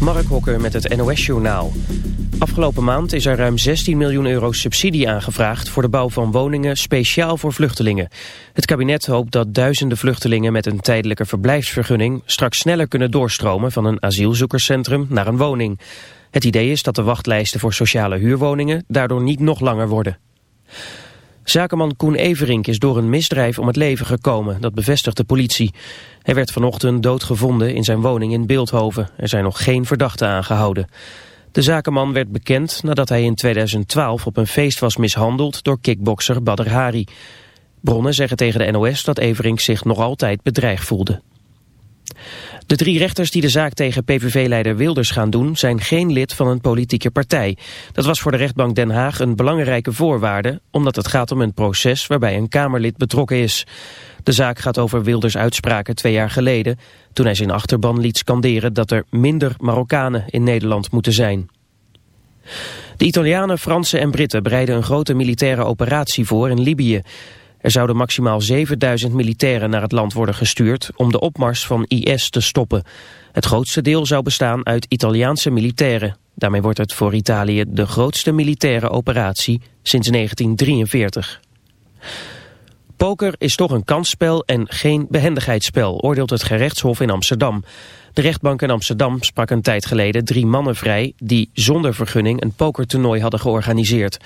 Mark Hokker met het NOS-journaal. Afgelopen maand is er ruim 16 miljoen euro subsidie aangevraagd... voor de bouw van woningen speciaal voor vluchtelingen. Het kabinet hoopt dat duizenden vluchtelingen met een tijdelijke verblijfsvergunning... straks sneller kunnen doorstromen van een asielzoekerscentrum naar een woning. Het idee is dat de wachtlijsten voor sociale huurwoningen daardoor niet nog langer worden. Zakenman Koen Everink is door een misdrijf om het leven gekomen, dat bevestigt de politie. Hij werd vanochtend doodgevonden in zijn woning in Beeldhoven. Er zijn nog geen verdachten aangehouden. De zakenman werd bekend nadat hij in 2012 op een feest was mishandeld door kickbokser Badr Hari. Bronnen zeggen tegen de NOS dat Everink zich nog altijd bedreigd voelde. De drie rechters die de zaak tegen PVV-leider Wilders gaan doen... zijn geen lid van een politieke partij. Dat was voor de rechtbank Den Haag een belangrijke voorwaarde... omdat het gaat om een proces waarbij een Kamerlid betrokken is. De zaak gaat over Wilders uitspraken twee jaar geleden... toen hij zijn achterban liet scanderen dat er minder Marokkanen in Nederland moeten zijn. De Italianen, Fransen en Britten bereiden een grote militaire operatie voor in Libië. Er zouden maximaal 7000 militairen naar het land worden gestuurd om de opmars van IS te stoppen. Het grootste deel zou bestaan uit Italiaanse militairen. Daarmee wordt het voor Italië de grootste militaire operatie sinds 1943. Poker is toch een kansspel en geen behendigheidsspel, oordeelt het gerechtshof in Amsterdam. De rechtbank in Amsterdam sprak een tijd geleden drie mannen vrij... die zonder vergunning een pokertoernooi hadden georganiseerd.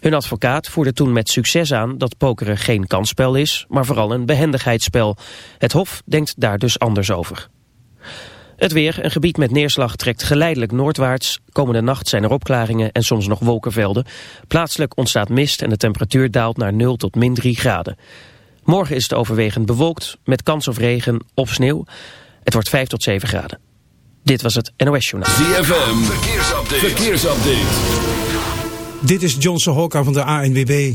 Hun advocaat voerde toen met succes aan dat pokeren geen kansspel is... maar vooral een behendigheidsspel. Het Hof denkt daar dus anders over. Het weer, een gebied met neerslag, trekt geleidelijk noordwaarts. Komende nacht zijn er opklaringen en soms nog wolkenvelden. Plaatselijk ontstaat mist en de temperatuur daalt naar 0 tot min 3 graden. Morgen is het overwegend bewolkt, met kans op regen of sneeuw. Het wordt 5 tot 7 graden. Dit was het NOS Journaal. ZFM, verkeersupdate. verkeersupdate. Dit is Johnson Hokka van de ANWB.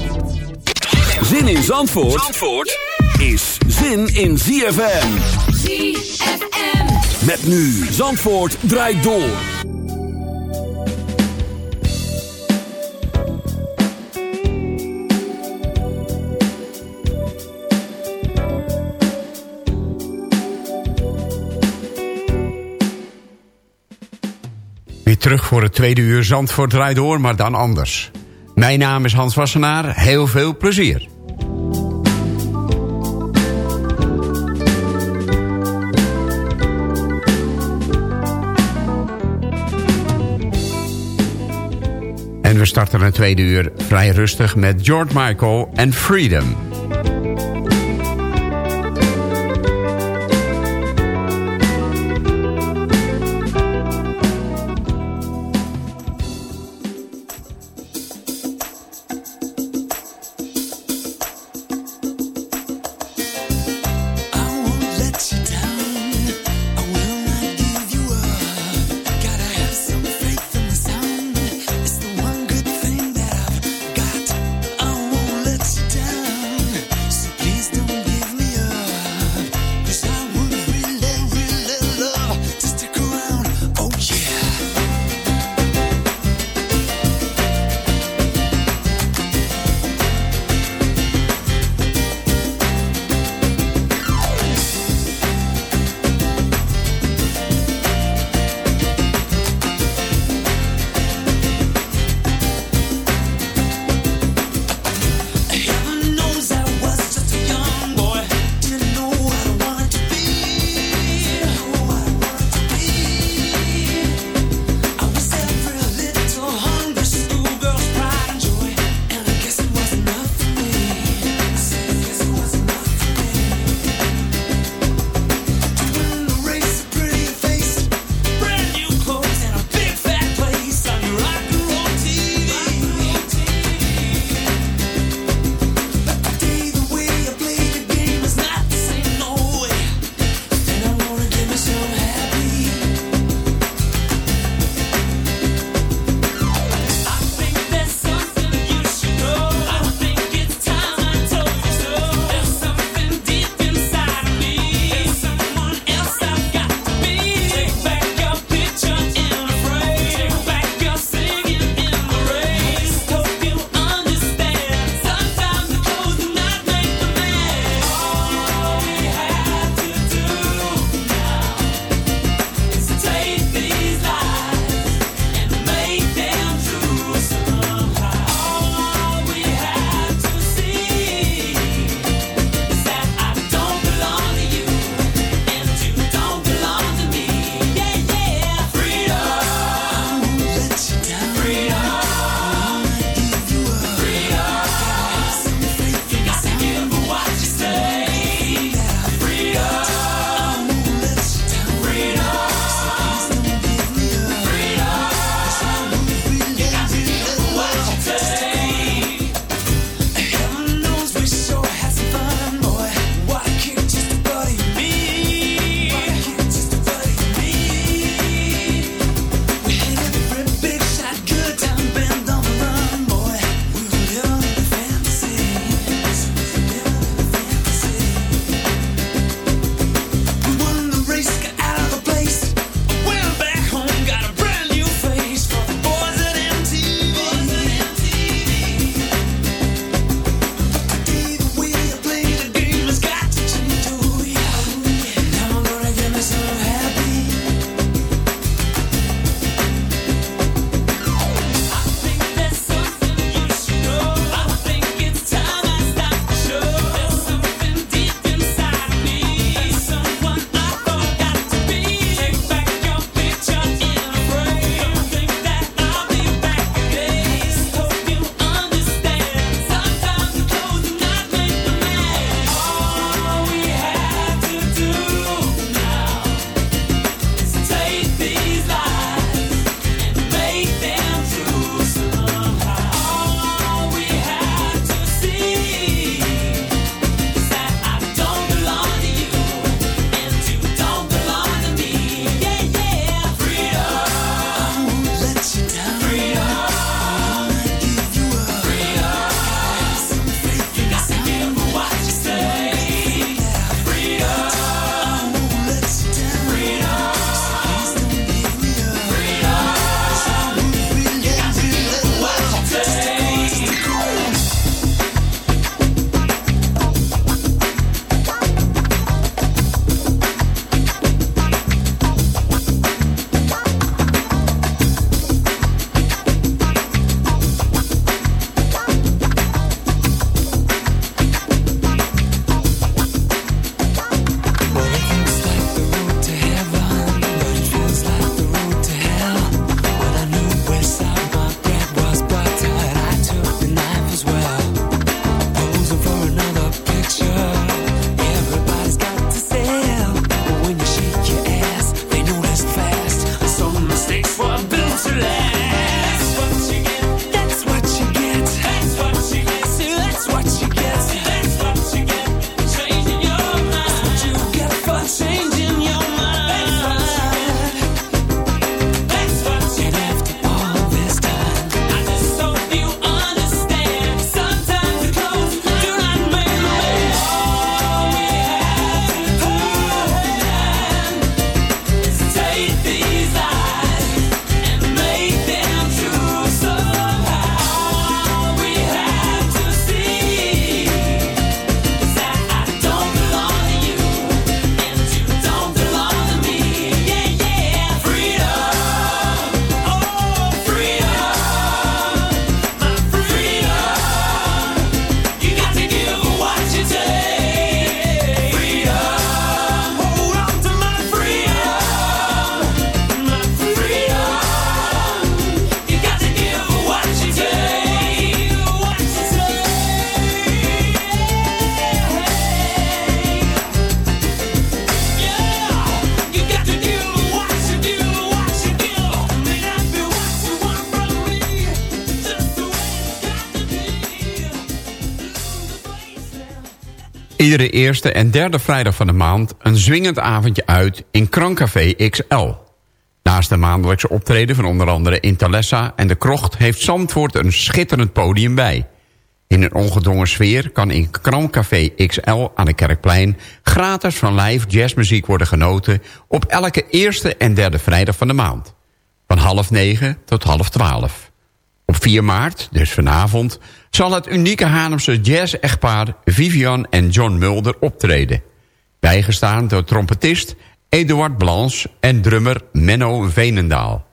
Zin in Zandvoort, Zandvoort is zin in ZFM. ZFM. Met nu Zandvoort draait door. Weer terug voor het tweede uur Zandvoort draait door, maar dan anders. Mijn naam is Hans Wassenaar, heel veel plezier. We starten het tweede uur vrij rustig met George Michael en Freedom. Eerste en derde vrijdag van de maand een zwingend avondje uit in Krancafé XL. Naast de maandelijkse optreden van onder andere Intalessa en De Krocht... heeft Zandvoort een schitterend podium bij. In een ongedwongen sfeer kan in Krancafé XL aan de Kerkplein... gratis van live jazzmuziek worden genoten... op elke eerste en derde vrijdag van de maand. Van half negen tot half twaalf. Op 4 maart, dus vanavond, zal het unieke Haarlemse jazz-echtpaar Vivian en John Mulder optreden. Bijgestaan door trompetist Eduard Blanche en drummer Menno Veenendaal.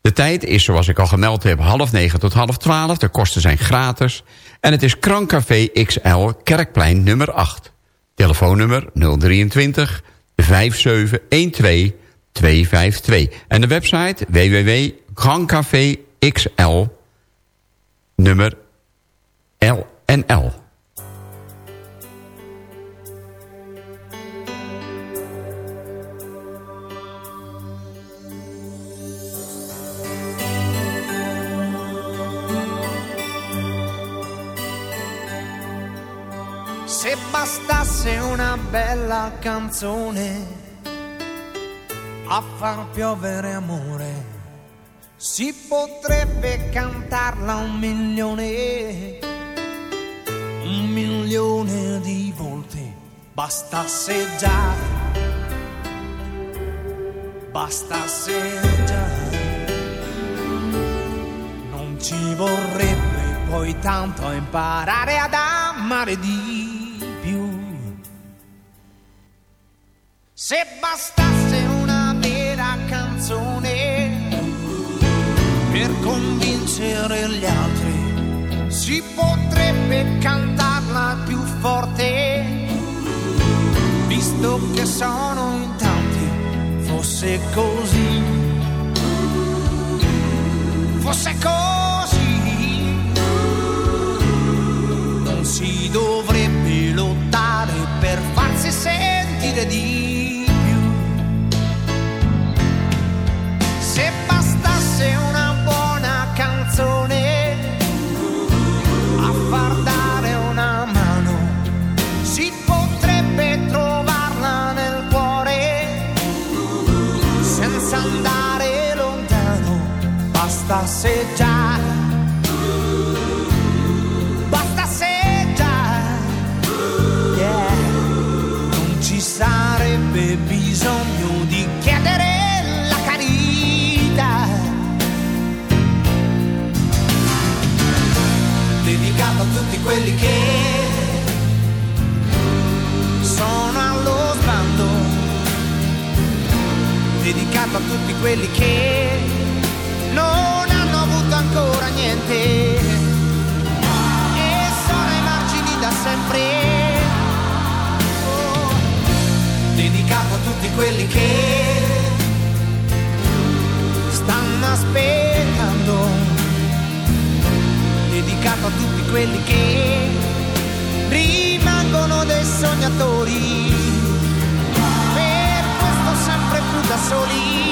De tijd is, zoals ik al gemeld heb, half negen tot half twaalf. De kosten zijn gratis. En het is Krancafé XL Kerkplein nummer 8. Telefoonnummer 023 5712 252. En de website www.krancaféxl nummer LNL. Se bastasse una bella canzone a far piovere amore, si potrebbe cantarla un milione, un milione di volte. Bastasse già, bastasse già. Non ci vorrebbe poi tanto imparare ad amare di più. Se bastasse una vera canzone per convincere gli altri, si potrebbe cantarla più forte, visto che sono in tanti, fosse così, fosse così, non si dovrebbe lottare per farsi sentire di quelli che sono allo sbando, dedicato a tutti quelli che non hanno avuto ancora niente e sono ai margini da sempre. Oh, dedicato a tutti quelli che stanno aspettando, dedicato a tutti quelli che rimangono dei sognatori, per questo sempre più da soli.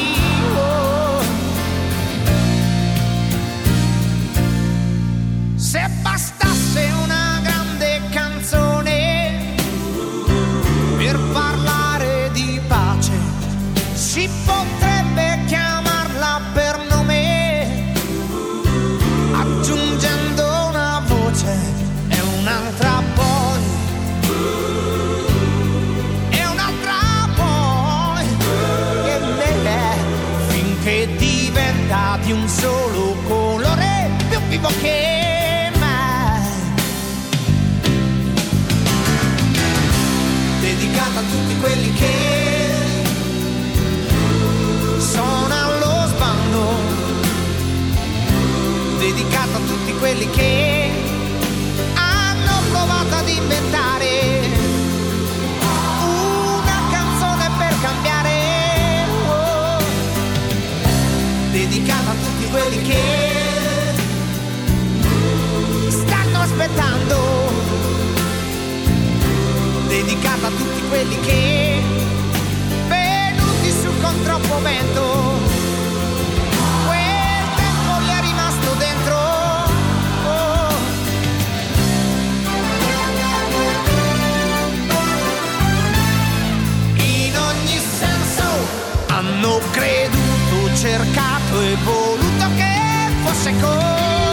Solo colore più vivo che mai. Dedicata a tutti quelli che sono allo sbando, dedicata a tutti quelli che dedicato a tutti quelli che venuti su con troppo vento quel tempo gli è rimasto dentro oh. in ogni senso hanno creduto cercato e voluto che fosse così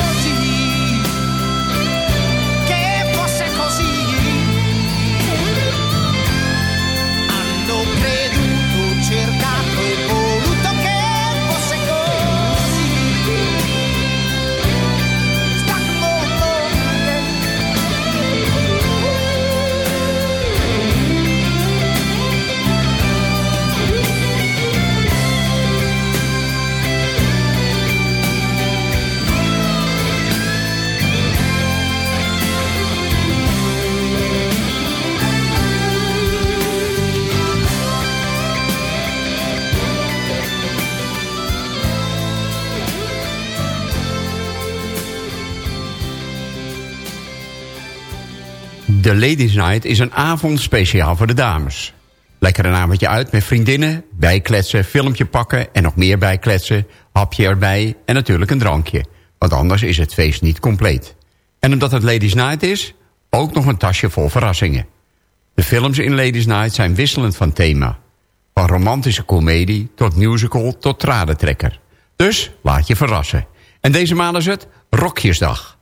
De Ladies Night is een avond speciaal voor de dames. Lekker een avondje uit met vriendinnen, bijkletsen, filmpje pakken... en nog meer bijkletsen, hapje erbij en natuurlijk een drankje. Want anders is het feest niet compleet. En omdat het Ladies Night is, ook nog een tasje vol verrassingen. De films in Ladies Night zijn wisselend van thema. Van romantische komedie tot musical tot tradentrekker. Dus laat je verrassen. En deze maand is het Rokjesdag.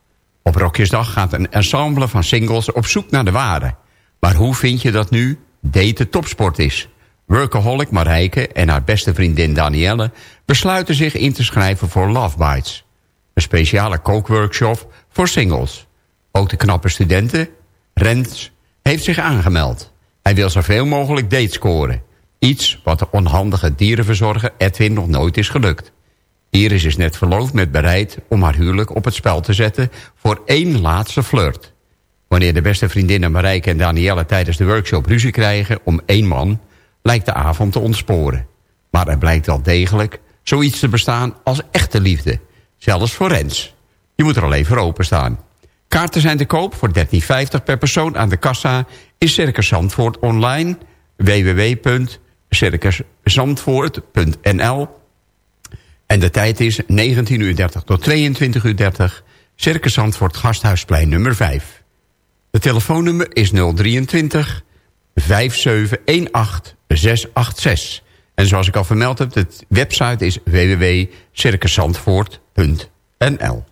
Op Rokjesdag gaat een ensemble van singles op zoek naar de ware. Maar hoe vind je dat nu daten topsport is? Workaholic Marijke en haar beste vriendin Danielle... besluiten zich in te schrijven voor Love Bites. Een speciale kookworkshop voor singles. Ook de knappe studenten, Rens, heeft zich aangemeld. Hij wil zoveel mogelijk dates scoren. Iets wat de onhandige dierenverzorger Edwin nog nooit is gelukt. Iris is net verloofd met bereid om haar huwelijk op het spel te zetten... voor één laatste flirt. Wanneer de beste vriendinnen Marijke en Danielle tijdens de workshop ruzie krijgen om één man... lijkt de avond te ontsporen. Maar er blijkt wel degelijk zoiets te bestaan als echte liefde. Zelfs voor Rens. Je moet er al even voor openstaan. Kaarten zijn te koop voor 13,50 per persoon aan de kassa... in Circus Zandvoort online www.circuszandvoort.nl en de tijd is 19.30 uur tot 22.30 uur. Circus Zandvoort Gasthuisplein nummer 5. De telefoonnummer is 023 5718 686. En zoals ik al vermeld heb, de website is www.circuszandvoort.nl.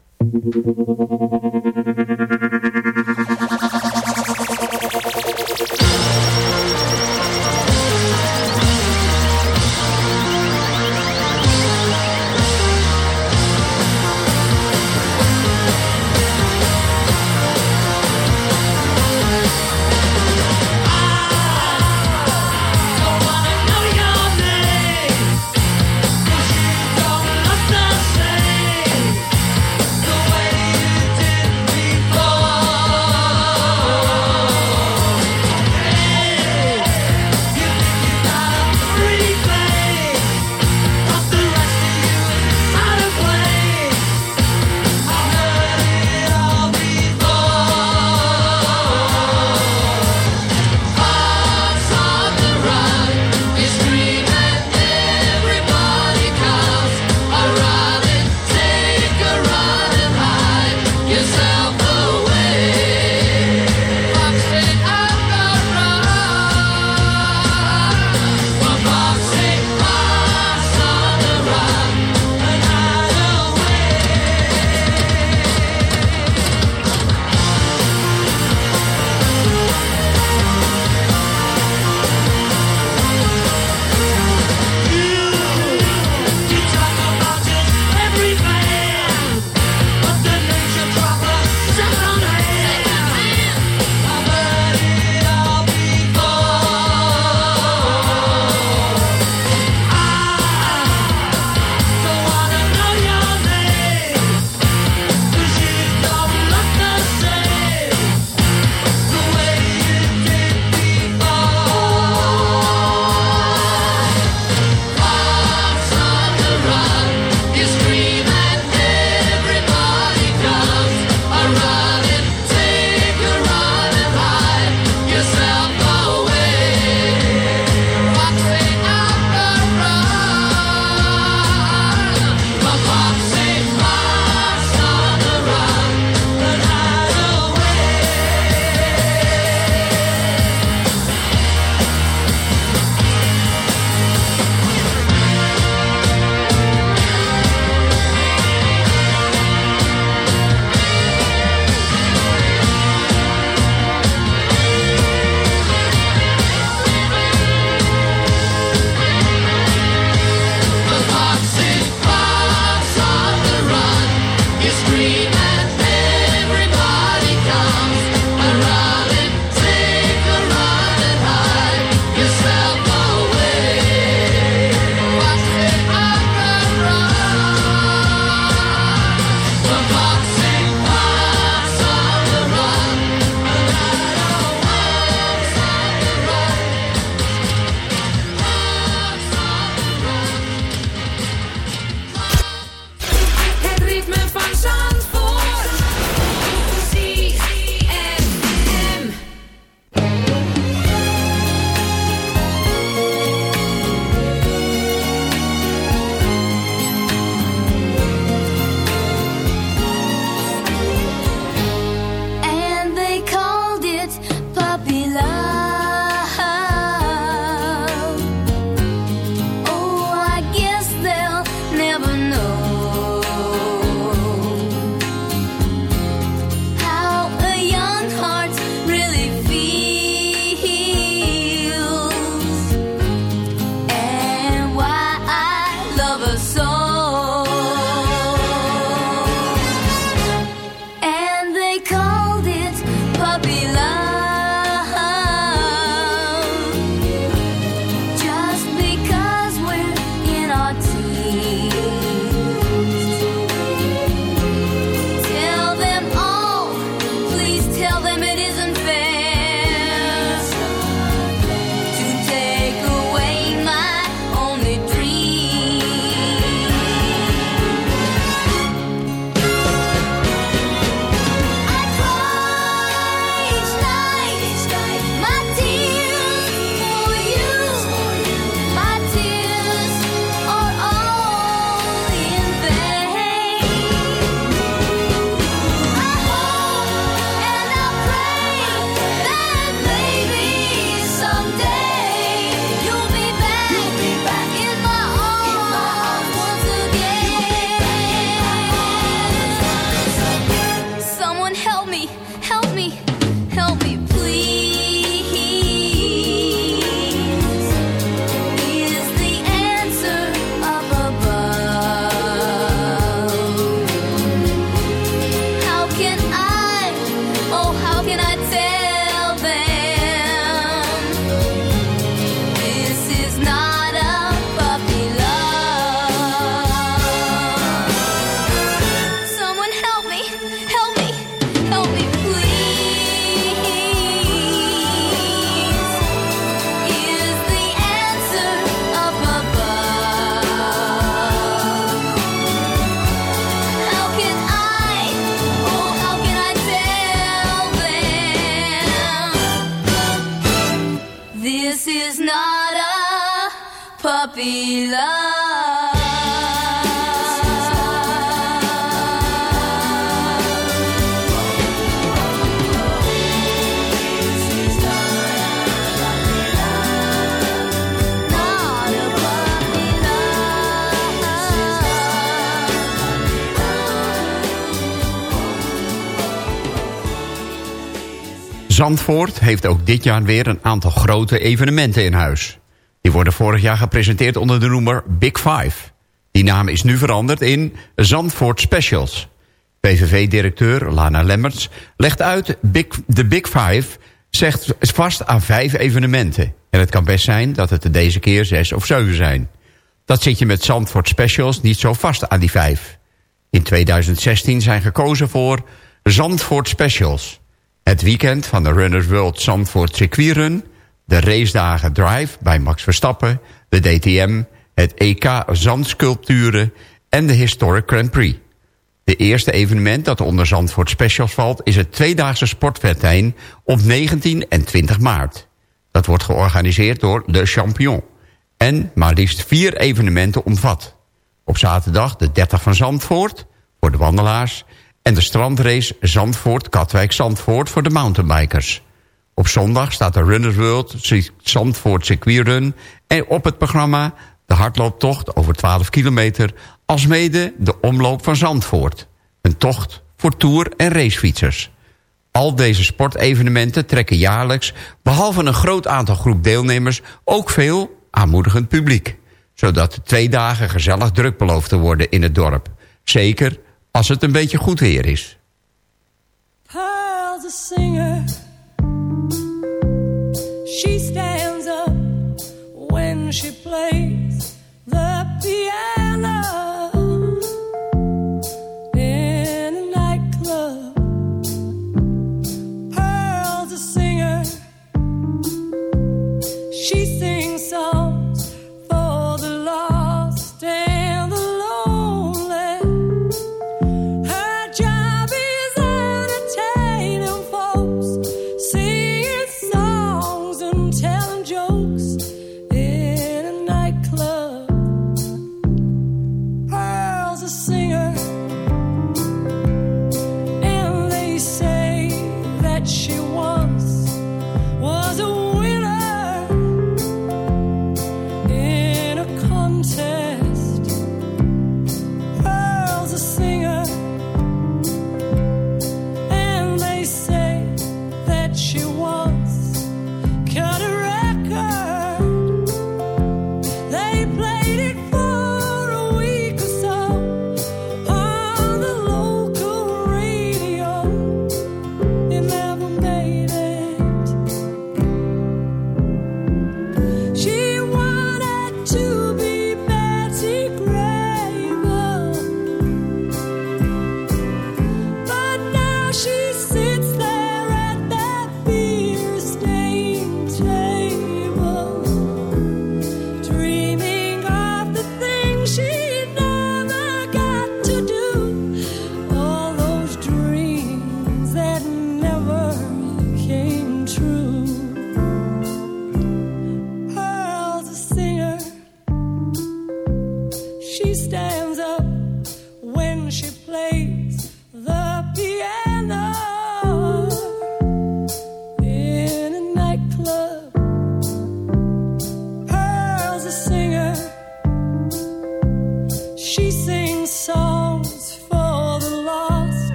This is not a puppy love. Zandvoort heeft ook dit jaar weer een aantal grote evenementen in huis. Die worden vorig jaar gepresenteerd onder de noemer Big Five. Die naam is nu veranderd in Zandvoort Specials. PVV-directeur Lana Lemmerts legt uit... Big, de Big Five zegt vast aan vijf evenementen. En het kan best zijn dat het er deze keer zes of zeven zijn. Dat zit je met Zandvoort Specials niet zo vast aan die vijf. In 2016 zijn gekozen voor Zandvoort Specials. Het weekend van de Runners World Zandvoort Circuitrun... de racedagen Drive bij Max Verstappen... de DTM, het EK Zandsculpturen en de Historic Grand Prix. De eerste evenement dat onder Zandvoort Specials valt... is het tweedaagse sportwedijn op 19 en 20 maart. Dat wordt georganiseerd door Le Champion... en maar liefst vier evenementen omvat. Op zaterdag de 30 van Zandvoort voor de wandelaars... en de strandrace Zandvoort-Katwijk-Zandvoort voor de mountainbikers. Op zondag staat de Runners World Zandvoort Circuitrun... en op het programma de hardlooptocht over 12 kilometer... alsmede de omloop van Zandvoort. Een tocht voor tour- en racefietsers. Al deze sportevenementen trekken jaarlijks... behalve een groot aantal groep deelnemers... ook veel aanmoedigend publiek. Zodat de twee dagen gezellig druk belooft te worden in het dorp. Zeker als het een beetje goed weer is. Pearl's a singer. She stands up when she plays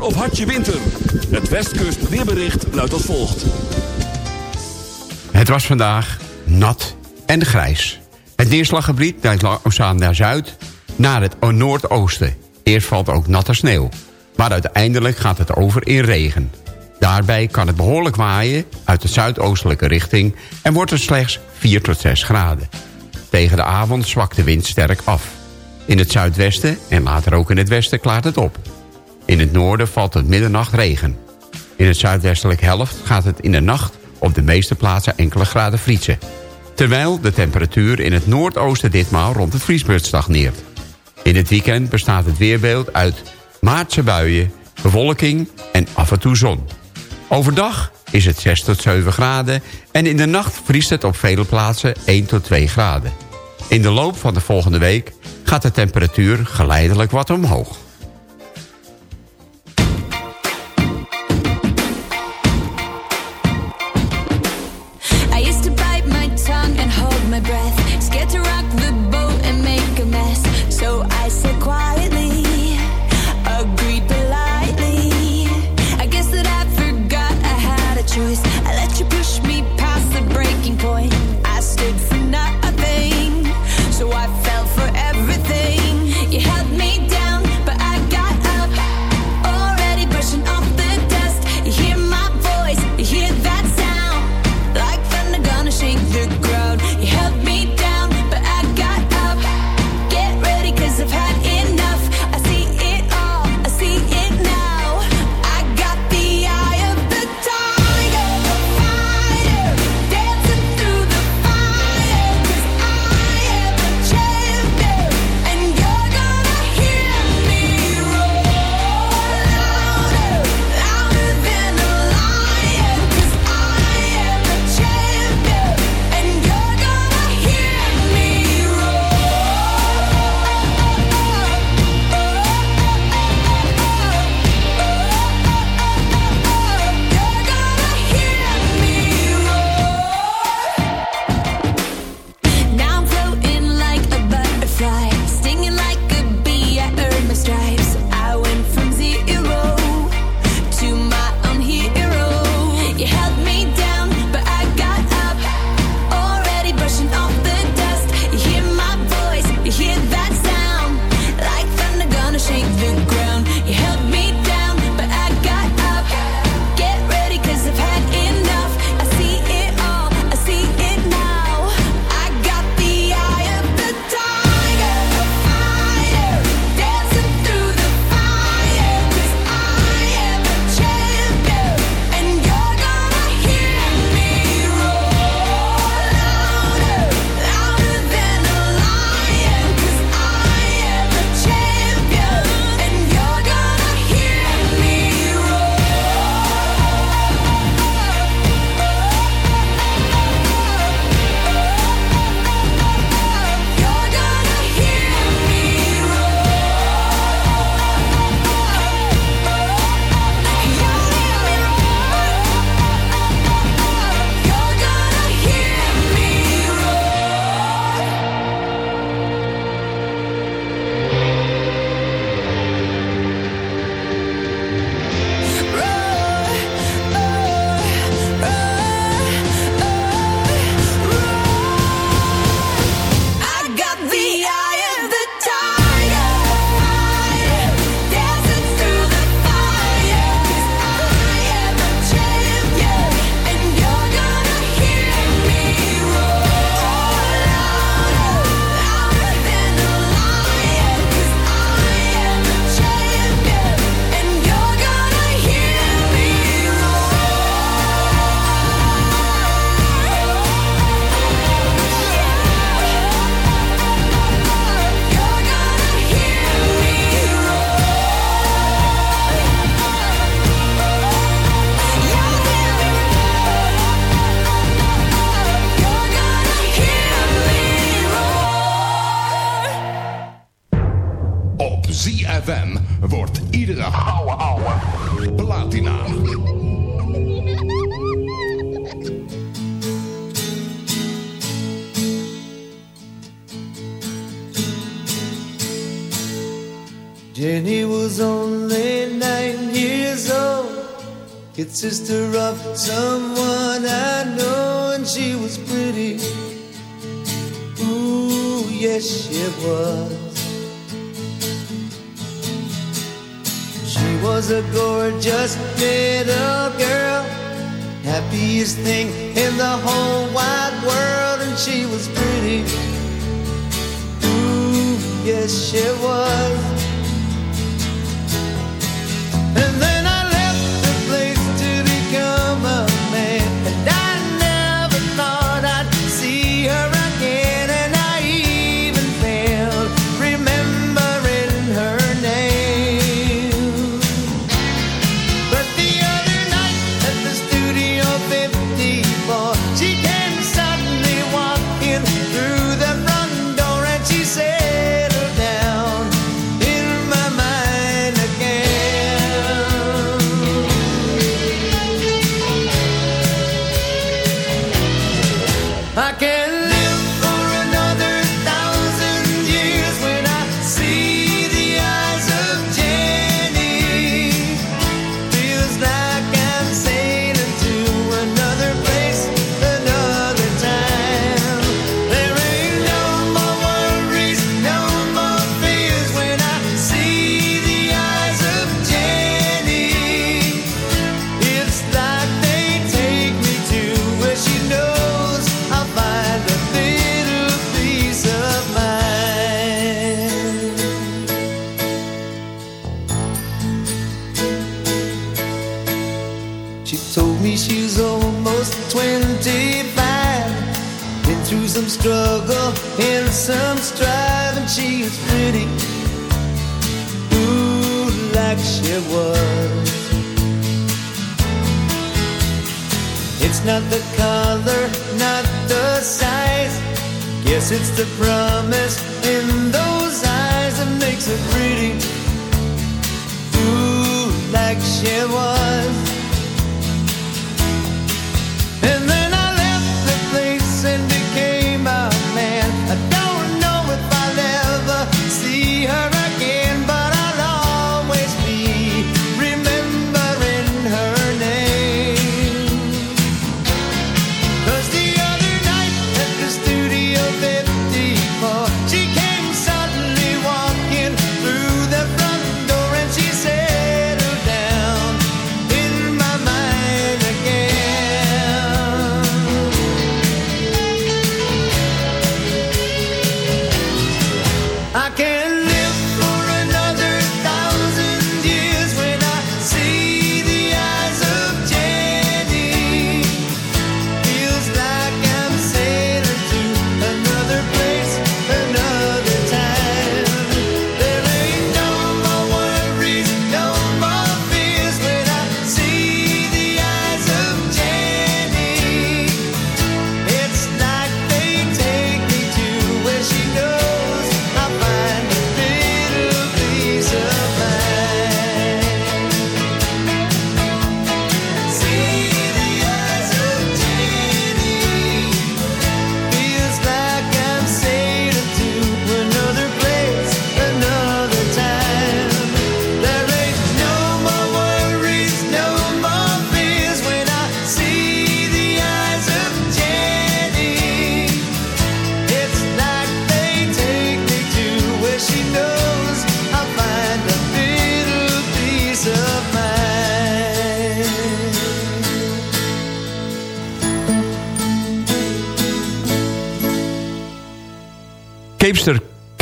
Zomer of hartje winter. Het Westkust weerbericht luidt als volgt. Het was vandaag nat en grijs. Het neerslaggebied lijkt langzaam naar zuid, naar het noordoosten. Eerst valt ook natte sneeuw. Maar uiteindelijk gaat het over in regen. Daarbij kan het behoorlijk waaien uit de zuidoostelijke richting... en wordt het slechts 4 tot 6 graden. Tegen de avond zwakt de wind sterk af. In het zuidwesten en later ook in het westen klaart het op. In het noorden valt het middernacht regen. In het zuidwestelijke helft gaat het in de nacht op de meeste plaatsen enkele graden vriezen. Terwijl de temperatuur in het noordoosten ditmaal rond het vriespunt stagneert. In het weekend bestaat het weerbeeld uit maartse buien, bewolking en af en toe zon. Overdag is het 6 tot 7 graden en in de nacht vriest het op vele plaatsen 1 tot 2 graden. In de loop van de volgende week gaat de temperatuur geleidelijk wat omhoog.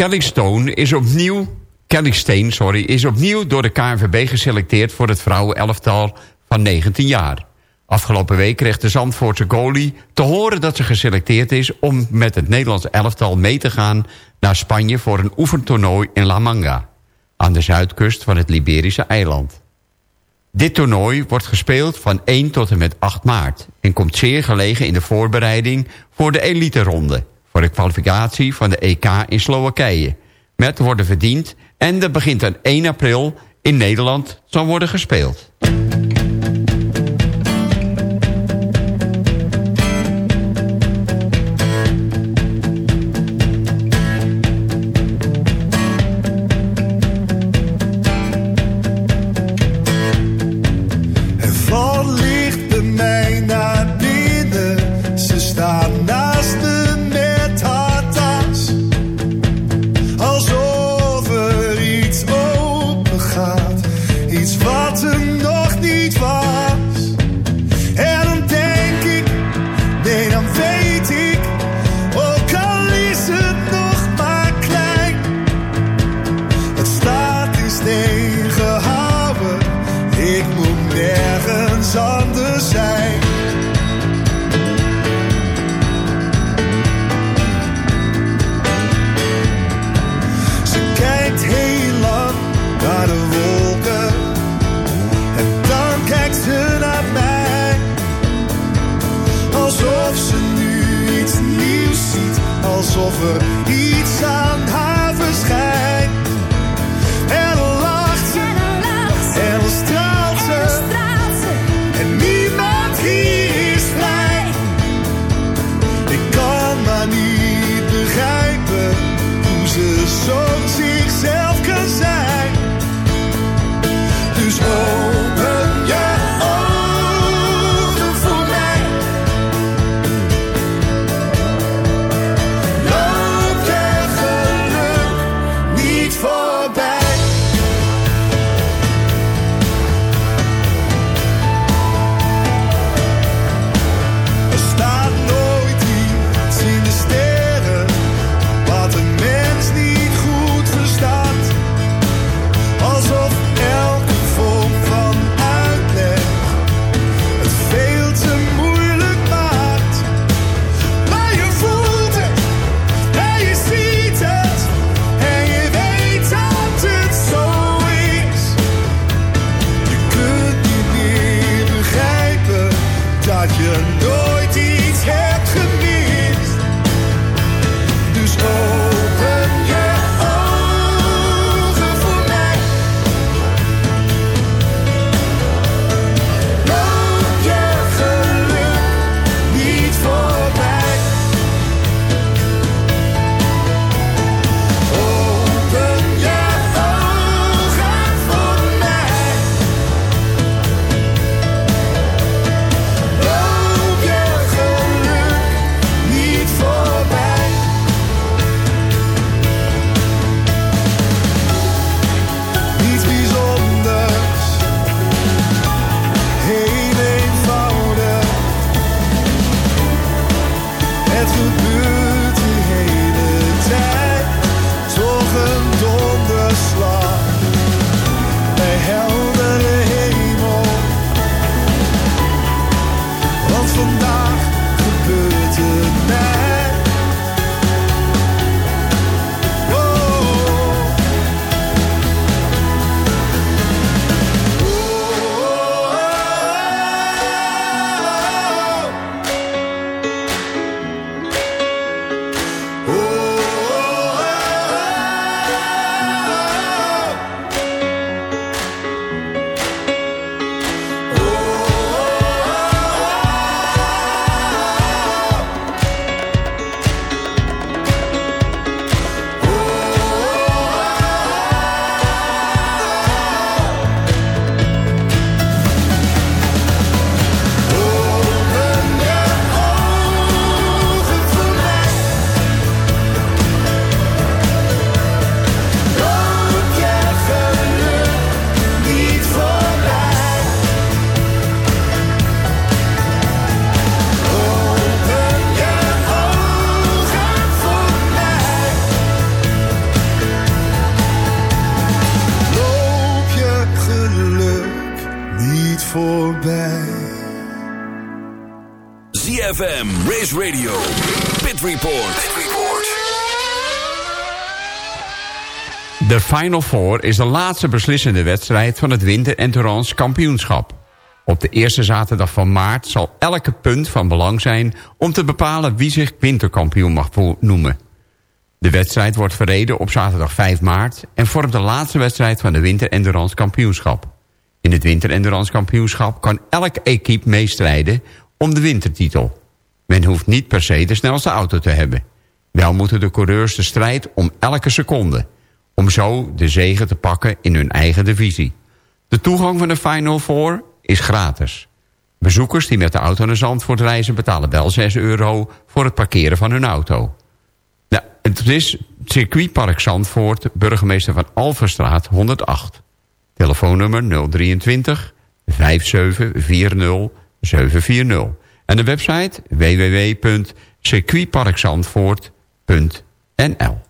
Kelly is opnieuw... Kelly sorry, is opnieuw door de KNVB geselecteerd... voor het vrouwenelftal van 19 jaar. Afgelopen week kreeg de Zandvoortse goalie te horen dat ze geselecteerd is... om met het Nederlands elftal mee te gaan naar Spanje... voor een oefentoernooi in La Manga, aan de zuidkust van het Liberische eiland. Dit toernooi wordt gespeeld van 1 tot en met 8 maart... en komt zeer gelegen in de voorbereiding voor de elite ronde voor de kwalificatie van de EK in Slowakije. Met worden verdiend en dat begint aan 1 april in Nederland zal worden gespeeld. Final Four is de laatste beslissende wedstrijd van het Winter Endurance Kampioenschap. Op de eerste zaterdag van maart zal elke punt van belang zijn... om te bepalen wie zich winterkampioen mag noemen. De wedstrijd wordt verreden op zaterdag 5 maart... en vormt de laatste wedstrijd van de Winter Endurance Kampioenschap. In het Winter Endurance Kampioenschap kan elk equipe meestrijden... om de wintertitel. Men hoeft niet per se de snelste auto te hebben. Wel moeten de coureurs de strijd om elke seconde om zo de zegen te pakken in hun eigen divisie. De toegang van de Final Four is gratis. Bezoekers die met de auto naar Zandvoort reizen betalen wel 6 euro voor het parkeren van hun auto. Het is circuitpark Zandvoort, burgemeester van Alverstraat 108. Telefoonnummer 023 5740 740. En de website www.circuitparkzandvoort.nl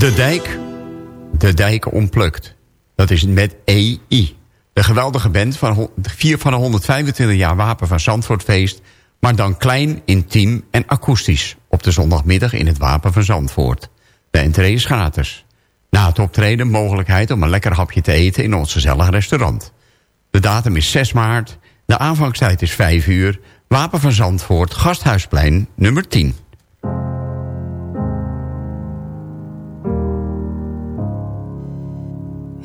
De dijk, de dijk ontplukt. Dat is met EI. De geweldige band van, ho- vier van de 125 jaar wapen van Zandvoortfeest... maar dan klein, intiem en akoestisch... op de zondagmiddag in het Wapen van Zandvoort. De entree is gratis. Na het optreden mogelijkheid om een lekker hapje te eten... in ons gezellig restaurant. De datum is 6 maart. De aanvangstijd is 5 uur. Wapen van Zandvoort, Gasthuisplein, nummer 10.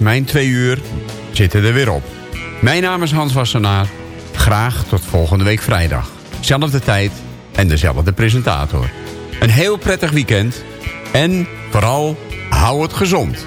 mijn twee uur zitten er weer op. Mijn naam is Hans Wassenaar. Graag tot volgende week vrijdag. Zelfde tijd en dezelfde presentator. Een heel prettig weekend en vooral hou het gezond.